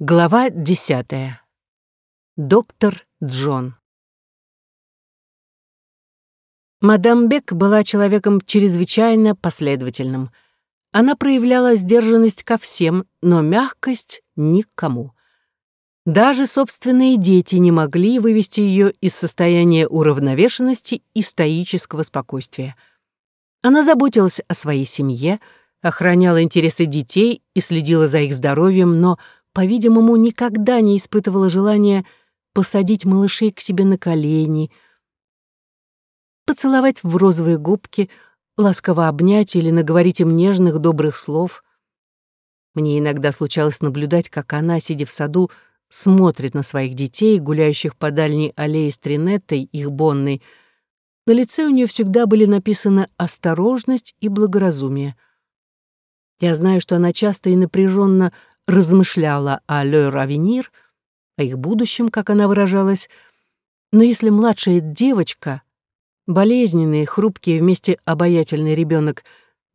Глава десятая. Доктор Джон. Мадам Бек была человеком чрезвычайно последовательным. Она проявляла сдержанность ко всем, но мягкость — никому. Даже собственные дети не могли вывести ее из состояния уравновешенности и стоического спокойствия. Она заботилась о своей семье, охраняла интересы детей и следила за их здоровьем, но — по-видимому, никогда не испытывала желания посадить малышей к себе на колени, поцеловать в розовые губки, ласково обнять или наговорить им нежных добрых слов. Мне иногда случалось наблюдать, как она, сидя в саду, смотрит на своих детей, гуляющих по дальней аллее с Тринеттой, их Бонной. На лице у нее всегда были написаны осторожность и благоразумие. Я знаю, что она часто и напряженно размышляла о leur avenir, о их будущем, как она выражалась, но если младшая девочка, болезненный, хрупкий, вместе обаятельный ребенок,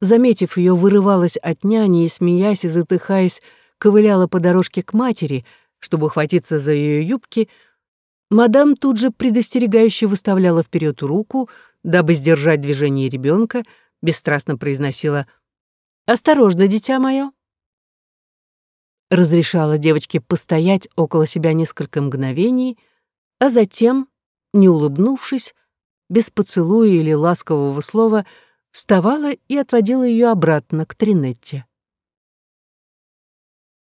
заметив ее, вырывалась от няни и, смеясь и затыхаясь, ковыляла по дорожке к матери, чтобы ухватиться за ее юбки, мадам тут же предостерегающе выставляла вперед руку, дабы сдержать движение ребенка, бесстрастно произносила «Осторожно, дитя мое!» Разрешала девочке постоять около себя несколько мгновений, а затем, не улыбнувшись, без поцелуя или ласкового слова, вставала и отводила ее обратно к Тринетте.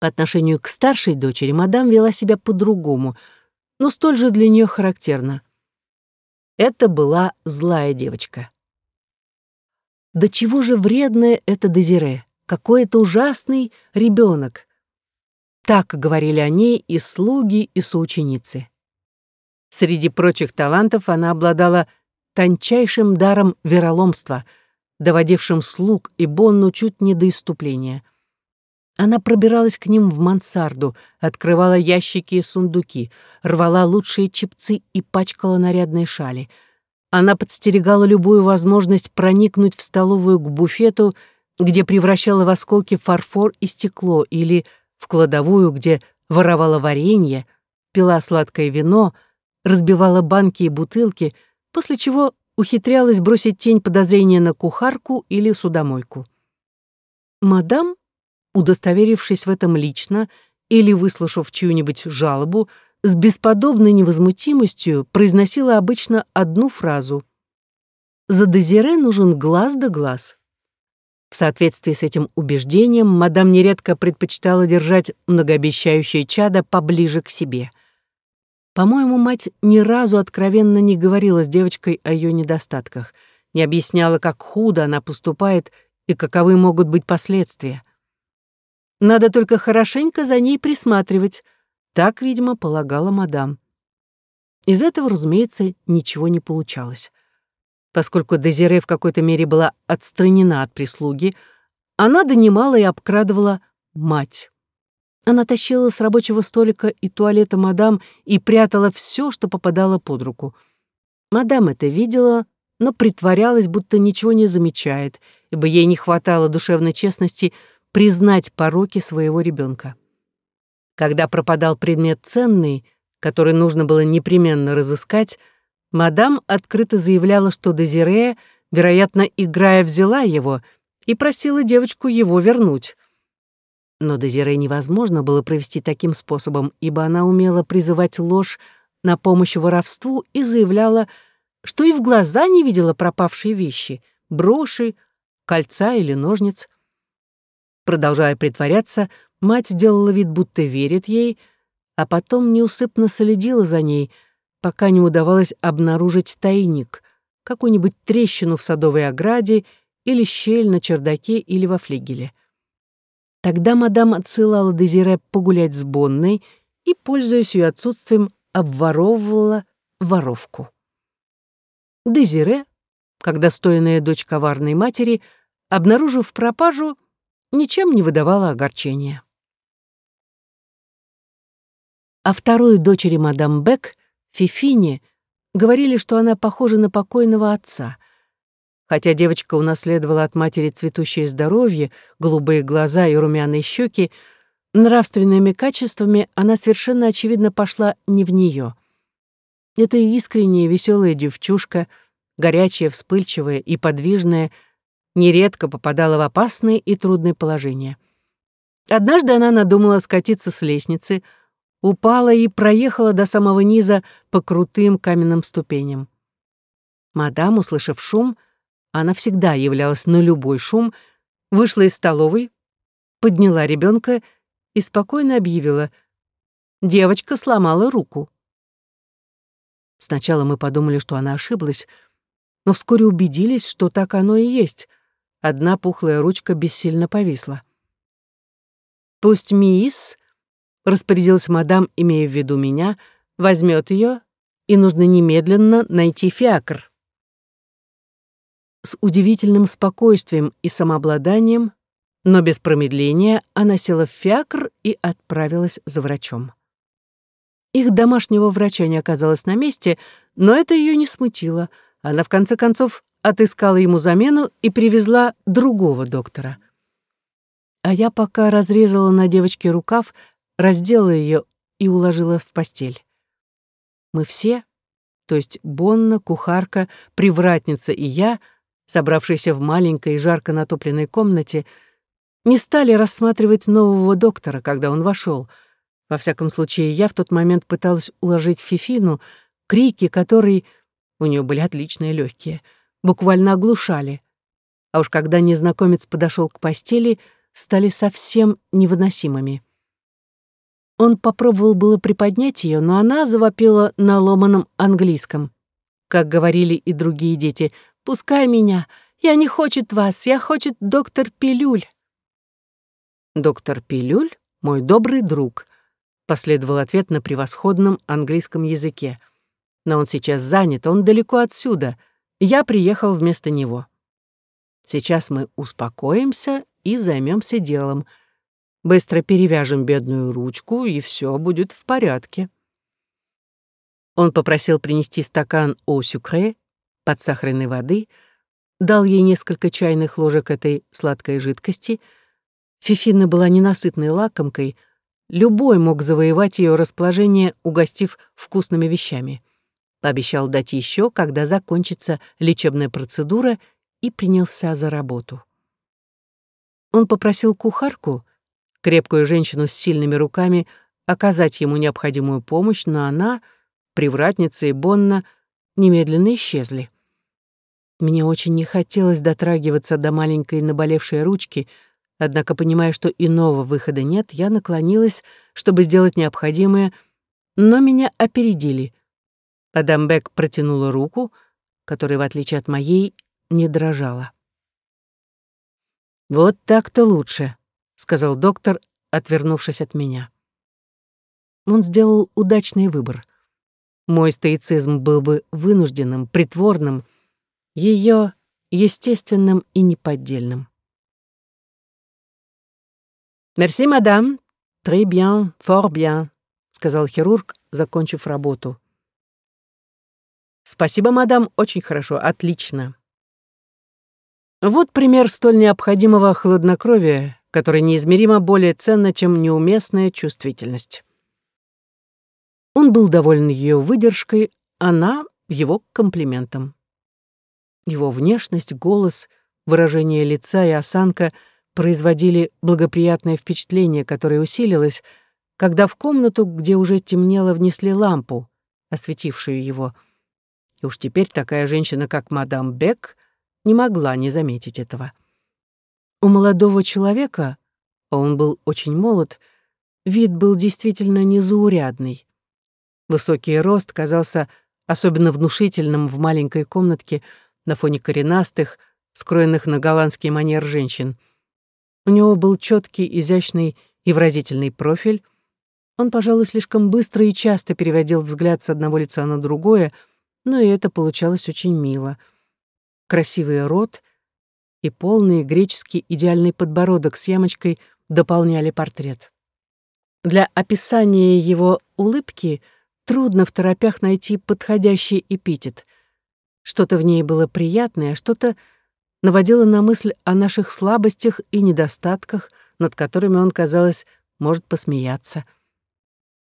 По отношению к старшей дочери мадам вела себя по-другому, но столь же для нее характерно. Это была злая девочка. Да чего же вредная эта Дезире? Какой это ужасный ребенок! Так говорили о ней и слуги, и соученицы. Среди прочих талантов она обладала тончайшим даром вероломства, доводившим слуг и Бонну чуть не до иступления. Она пробиралась к ним в мансарду, открывала ящики и сундуки, рвала лучшие чепцы и пачкала нарядные шали. Она подстерегала любую возможность проникнуть в столовую к буфету, где превращала в осколки фарфор и стекло или в кладовую, где воровала варенье, пила сладкое вино, разбивала банки и бутылки, после чего ухитрялась бросить тень подозрения на кухарку или судомойку. Мадам, удостоверившись в этом лично или выслушав чью-нибудь жалобу, с бесподобной невозмутимостью произносила обычно одну фразу. «За Дезире нужен глаз да глаз». В соответствии с этим убеждением мадам нередко предпочитала держать многообещающее чадо поближе к себе. По-моему, мать ни разу откровенно не говорила с девочкой о ее недостатках, не объясняла, как худо она поступает и каковы могут быть последствия. Надо только хорошенько за ней присматривать, так, видимо, полагала мадам. Из этого, разумеется, ничего не получалось. Поскольку Дезире в какой-то мере была отстранена от прислуги, она донимала и обкрадывала мать. Она тащила с рабочего столика и туалета мадам и прятала все, что попадало под руку. Мадам это видела, но притворялась, будто ничего не замечает, ибо ей не хватало душевной честности признать пороки своего ребенка. Когда пропадал предмет ценный, который нужно было непременно разыскать, Мадам открыто заявляла, что Дезире, вероятно, играя, взяла его и просила девочку его вернуть. Но Дезире невозможно было провести таким способом, ибо она умела призывать ложь на помощь воровству и заявляла, что и в глаза не видела пропавшие вещи — броши, кольца или ножниц. Продолжая притворяться, мать делала вид, будто верит ей, а потом неусыпно следила за ней — пока не удавалось обнаружить тайник, какую-нибудь трещину в садовой ограде или щель на чердаке или во флигеле. Тогда мадам отсылала Дезире погулять с Бонной и, пользуясь ее отсутствием, обворовывала воровку. Дезире, как достойная дочь коварной матери, обнаружив пропажу, ничем не выдавала огорчения. А второй дочери мадам Бек Фифине говорили, что она похожа на покойного отца. Хотя девочка унаследовала от матери цветущее здоровье, голубые глаза и румяные щеки, Нравственными качествами она совершенно очевидно пошла не в нее. Эта искренняя веселая девчушка, горячая, вспыльчивая и подвижная, нередко попадала в опасные и трудные положения. Однажды она надумала скатиться с лестницы, упала и проехала до самого низа по крутым каменным ступеням. Мадам, услышав шум, она всегда являлась на любой шум, вышла из столовой, подняла ребенка и спокойно объявила «Девочка сломала руку». Сначала мы подумали, что она ошиблась, но вскоре убедились, что так оно и есть. Одна пухлая ручка бессильно повисла. «Пусть мисс», — распорядилась мадам, имея в виду меня, — возьмет ее, и нужно немедленно найти фиакр. С удивительным спокойствием и самообладанием, но без промедления, она села в фиакр и отправилась за врачом. Их домашнего врача не оказалось на месте, но это ее не смутило. Она, в конце концов, отыскала ему замену и привезла другого доктора. А я пока разрезала на девочке рукав, раздела ее и уложила в постель. Мы все, то есть Бонна, кухарка, привратница и я, собравшиеся в маленькой и жарко натопленной комнате, не стали рассматривать нового доктора, когда он вошел — во всяком случае, я в тот момент пыталась уложить Фифину, крики которой, у нее были отличные легкие, буквально оглушали. А уж когда незнакомец подошел к постели, стали совсем невыносимыми. Он попробовал было приподнять ее, но она завопила на ломаном английском. Как говорили и другие дети, «Пускай меня! Я не хочет вас! Я хочет доктор Пилюль!» Доктор Пилюль — мой добрый друг — Последовал ответ на превосходном английском языке. Но он сейчас занят, он далеко отсюда. Я приехал вместо него. Сейчас мы успокоимся и займемся делом. Быстро перевяжем бедную ручку, и все будет в порядке. Он попросил принести стакан о сюкре, подсахаренной воды, дал ей несколько чайных ложек этой сладкой жидкости. Фифина была ненасытной лакомкой — Любой мог завоевать ее расположение, угостив вкусными вещами. Пообещал дать еще, когда закончится лечебная процедура, и принялся за работу. Он попросил кухарку, крепкую женщину с сильными руками, оказать ему необходимую помощь, но она, привратница и Бонна, немедленно исчезли. Мне очень не хотелось дотрагиваться до маленькой наболевшей ручки — Однако, понимая, что иного выхода нет, я наклонилась, чтобы сделать необходимое, но меня опередили. Адамбек протянула руку, которая, в отличие от моей, не дрожала. «Вот так-то лучше», — сказал доктор, отвернувшись от меня. Он сделал удачный выбор. Мой стоицизм был бы вынужденным, притворным, ее естественным и неподдельным. «Мерси, мадам. Très bien, fort bien», — сказал хирург, закончив работу. «Спасибо, мадам, очень хорошо, отлично». Вот пример столь необходимого хладнокровия, который неизмеримо более ценно, чем неуместная чувствительность. Он был доволен ее выдержкой, она — его комплиментом. Его внешность, голос, выражение лица и осанка — производили благоприятное впечатление, которое усилилось, когда в комнату, где уже темнело, внесли лампу, осветившую его. И уж теперь такая женщина, как мадам Бек, не могла не заметить этого. У молодого человека, а он был очень молод, вид был действительно незаурядный. Высокий рост казался особенно внушительным в маленькой комнатке на фоне коренастых, скроенных на голландский манер женщин — у него был четкий, изящный и выразительный профиль. Он, пожалуй, слишком быстро и часто переводил взгляд с одного лица на другое, но и это получалось очень мило. Красивый рот и полный греческий идеальный подбородок с ямочкой дополняли портрет. Для описания его улыбки трудно в торопях найти подходящий эпитет. Что-то в ней было приятное, что-то наводила на мысль о наших слабостях и недостатках, над которыми он, казалось, может посмеяться.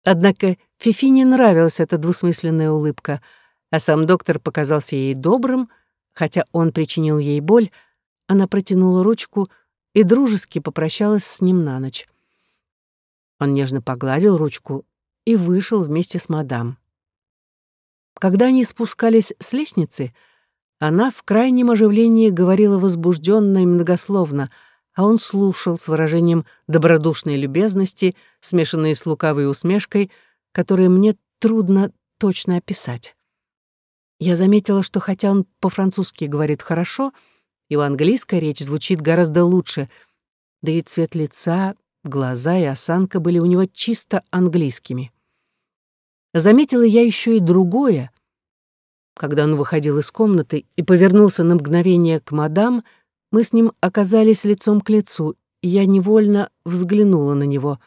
Однако Фифи не нравилась эта двусмысленная улыбка, а сам доктор показался ей добрым, хотя он причинил ей боль, она протянула ручку и дружески попрощалась с ним на ночь. Он нежно погладил ручку и вышел вместе с мадам. Когда они спускались с лестницы, она в крайнем оживлении говорила возбужденно и многословно, а он слушал с выражением добродушной любезности, смешанной с лукавой усмешкой, которую мне трудно точно описать. Я заметила, что хотя он по-французски говорит хорошо, его английская речь звучит гораздо лучше, да и цвет лица, глаза и осанка были у него чисто английскими. Заметила я еще и другое. Когда он выходил из комнаты и повернулся на мгновение к мадам, мы с ним оказались лицом к лицу, и я невольно взглянула на него.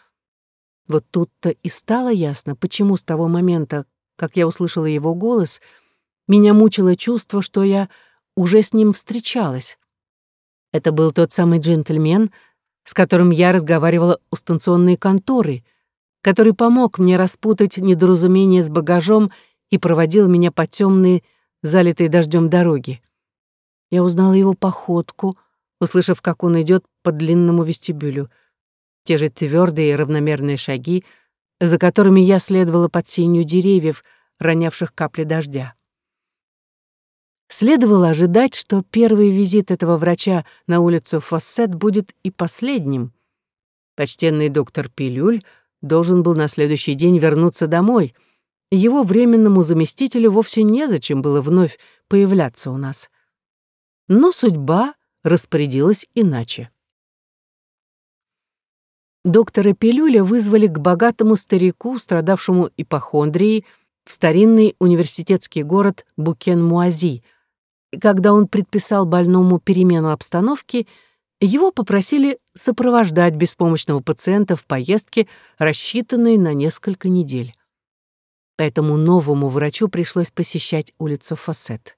Вот тут-то и стало ясно, почему с того момента, как я услышала его голос, меня мучило чувство, что я уже с ним встречалась. Это был тот самый джентльмен, с которым я разговаривала у станционной конторы — который помог мне распутать недоразумение с багажом и проводил меня по темной, залитой дождем дороге. Я узнала его походку, услышав, как он идет по длинному вестибюлю. Те же твердые и равномерные шаги, за которыми я следовала под сенью деревьев, ронявших капли дождя. Следовало ожидать, что первый визит этого врача на улицу Фоссет будет и последним. Почтенный доктор Пилюль — должен был на следующий день вернуться домой. Его временному заместителю вовсе незачем было вновь появляться у нас. Но судьба распорядилась иначе. Доктора Пилюля вызвали к богатому старику, страдавшему ипохондрией, в старинный университетский город Букен-Муази. Когда он предписал больному перемену обстановки — его попросили сопровождать беспомощного пациента в поездке, рассчитанной на несколько недель. Поэтому новому врачу пришлось посещать улицу Фассет.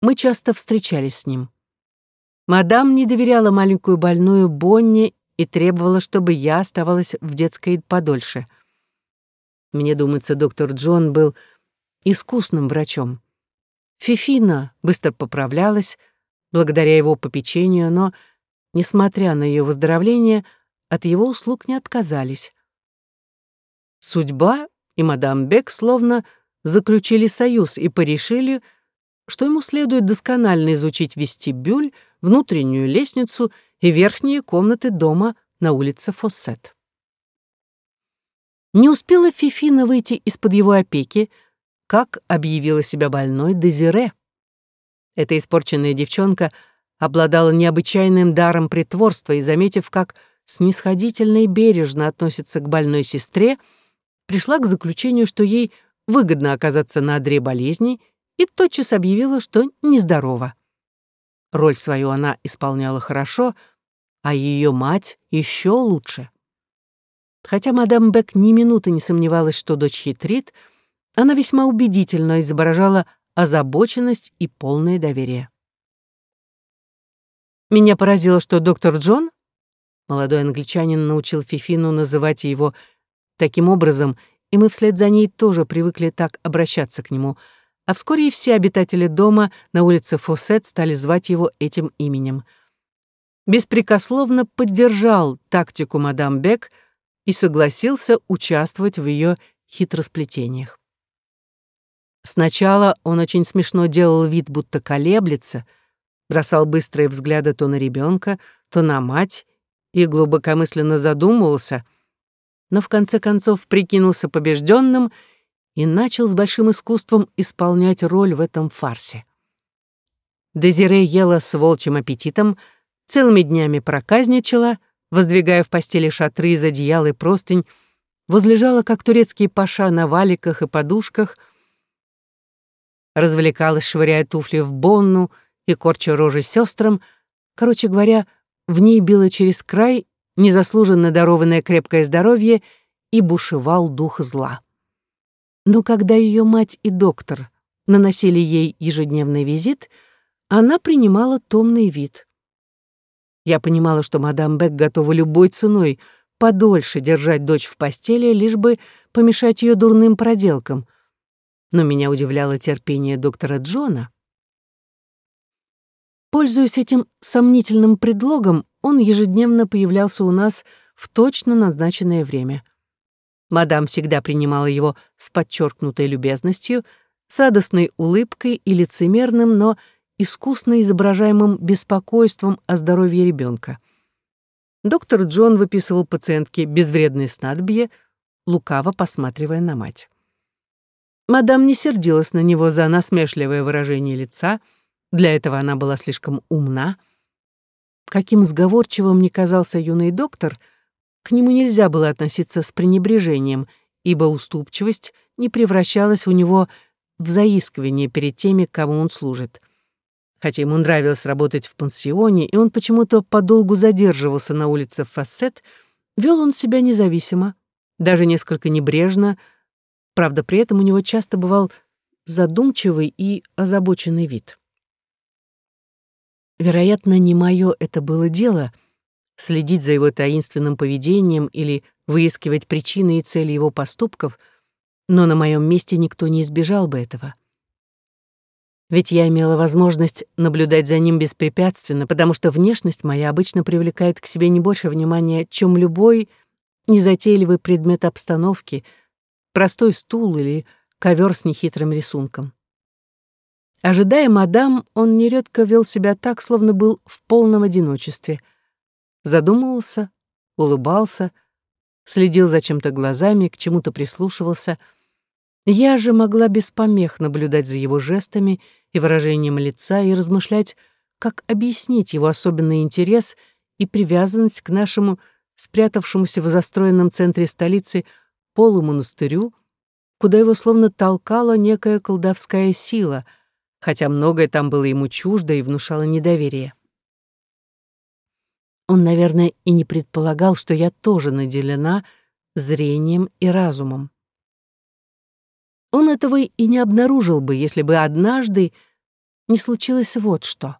Мы часто встречались с ним. Мадам не доверяла маленькую больную Бонни и требовала, чтобы я оставалась в детской подольше. Мне думается, доктор Джон был искусным врачом. Фифина быстро поправлялась, благодаря его попечению, но, несмотря на ее выздоровление, от его услуг не отказались. Судьба и мадам Бек словно заключили союз и порешили, что ему следует досконально изучить вестибюль, внутреннюю лестницу и верхние комнаты дома на улице Фоссет. Не успела Фифина выйти из-под его опеки, как объявила себя больной Дезире. Эта испорченная девчонка обладала необычайным даром притворства и, заметив, как снисходительно и бережно относится к больной сестре, пришла к заключению, что ей выгодно оказаться на одре болезни и тотчас объявила, что нездорова. Роль свою она исполняла хорошо, а ее мать еще лучше. Хотя мадам Бек ни минуты не сомневалась, что дочь хитрит, она весьма убедительно изображала озабоченность и полное доверие. Меня поразило, что доктор Джон, молодой англичанин научил Фифину называть его таким образом, и мы вслед за ней тоже привыкли так обращаться к нему, а вскоре и все обитатели дома на улице Фоссет стали звать его этим именем. Беспрекословно поддержал тактику мадам Бек и согласился участвовать в ее хитросплетениях. Сначала он очень смешно делал вид, будто колеблется, бросал быстрые взгляды то на ребенка, то на мать и глубокомысленно задумывался, но в конце концов прикинулся побежденным и начал с большим искусством исполнять роль в этом фарсе. Дезире ела с волчьим аппетитом, целыми днями проказничала, воздвигая в постели шатры из одеял и простынь, возлежала, как турецкий паша, на валиках и подушках — развлекалась, швыряя туфли в бонну и корча рожи сестрам. Короче говоря, в ней било через край незаслуженно дарованное крепкое здоровье и бушевал дух зла. Но когда ее мать и доктор наносили ей ежедневный визит, она принимала томный вид. Я понимала, что мадам Бек готова любой ценой подольше держать дочь в постели, лишь бы помешать ее дурным проделкам. Но меня удивляло терпение доктора Джона. Пользуясь этим сомнительным предлогом, он ежедневно появлялся у нас в точно назначенное время. Мадам всегда принимала его с подчеркнутой любезностью, с радостной улыбкой и лицемерным, но искусно изображаемым беспокойством о здоровье ребенка. Доктор Джон выписывал пациентке безвредные снадобья, лукаво посматривая на мать. Мадам не сердилась на него за насмешливое выражение лица, для этого она была слишком умна. Каким сговорчивым не казался юный доктор, к нему нельзя было относиться с пренебрежением, ибо уступчивость не превращалась у него в заискивание перед теми, кому он служит. Хотя ему нравилось работать в пансионе, и он почему-то подолгу задерживался на улице Фассет, вел он себя независимо, даже несколько небрежно, правда, при этом у него часто бывал задумчивый и озабоченный вид. Вероятно, не мое это было дело — следить за его таинственным поведением или выискивать причины и цели его поступков, но на моем месте никто не избежал бы этого. Ведь я имела возможность наблюдать за ним беспрепятственно, потому что внешность моя обычно привлекает к себе не больше внимания, чем любой незатейливый предмет обстановки, простой стул или ковер с нехитрым рисунком. Ожидая мадам, он нередко вел себя так, словно был в полном одиночестве. Задумывался, улыбался, следил за чем-то глазами, к чему-то прислушивался — я же могла без помех наблюдать за его жестами и выражением лица и размышлять, как объяснить его особенный интерес и привязанность к нашему спрятавшемуся в застроенном центре столицы полумонастырю, куда его словно толкала некая колдовская сила, хотя многое там было ему чуждо и внушало недоверие. Он, наверное, и не предполагал, что я тоже наделена зрением и разумом. Он этого и не обнаружил бы, если бы однажды не случилось вот что.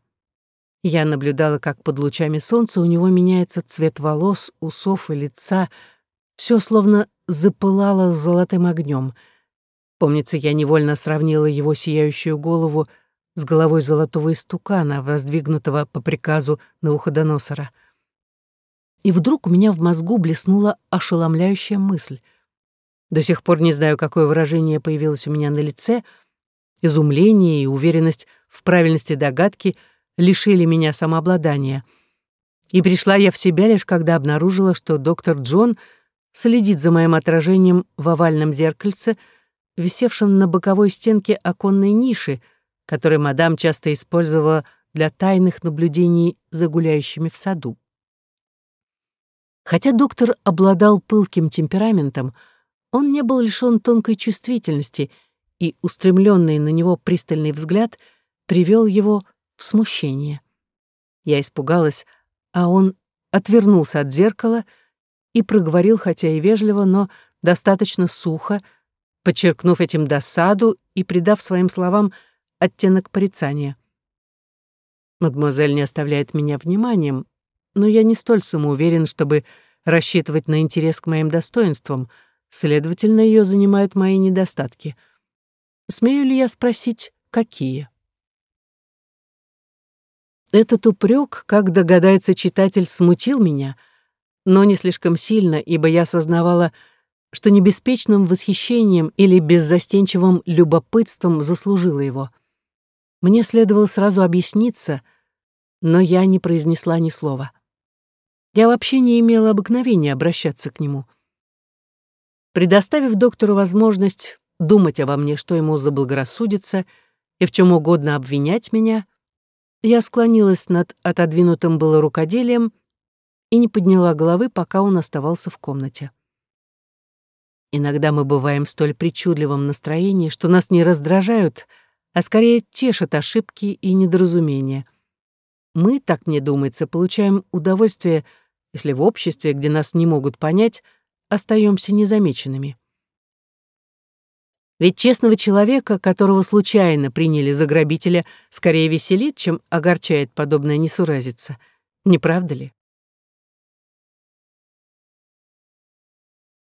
Я наблюдала, как под лучами солнца у него меняется цвет волос, усов и лица. Все словно запылало золотым огнем. Помнится, я невольно сравнила его сияющую голову с головой золотого истукана, воздвигнутого по приказу Науходоносора. И вдруг у меня в мозгу блеснула ошеломляющая мысль — до сих пор не знаю, какое выражение появилось у меня на лице. Изумление и уверенность в правильности догадки лишили меня самообладания. И пришла я в себя лишь когда обнаружила, что доктор Джон следит за моим отражением в овальном зеркальце, висевшем на боковой стенке оконной ниши, которую мадам часто использовала для тайных наблюдений за гуляющими в саду. Хотя доктор обладал пылким темпераментом, он не был лишён тонкой чувствительности, и устремленный на него пристальный взгляд привел его в смущение. Я испугалась, а он отвернулся от зеркала и проговорил, хотя и вежливо, но достаточно сухо, подчеркнув этим досаду и придав своим словам оттенок порицания. Мадемуазель не оставляет меня вниманием, но я не столь самоуверен, чтобы рассчитывать на интерес к моим достоинствам — Следовательно, ее занимают мои недостатки. Смею ли я спросить, какие? Этот упрек, как догадается читатель, смутил меня, но не слишком сильно, ибо я осознавала, что не восхищением или беззастенчивым любопытством заслужила его. Мне следовало сразу объясниться, но я не произнесла ни слова. Я вообще не имела обыкновения обращаться к нему. Предоставив доктору возможность думать обо мне, что ему заблагорассудится, и в чем угодно обвинять меня, я склонилась над отодвинутым было рукоделием и не подняла головы, пока он оставался в комнате. Иногда мы бываем в столь причудливом настроении, что нас не раздражают, а скорее тешат ошибки и недоразумения. Мы, так мне думается, получаем удовольствие, если в обществе, где нас не могут понять, остаемся незамеченными. Ведь честного человека, которого случайно приняли за грабителя, скорее веселит, чем огорчает подобная несуразица. Не правда ли?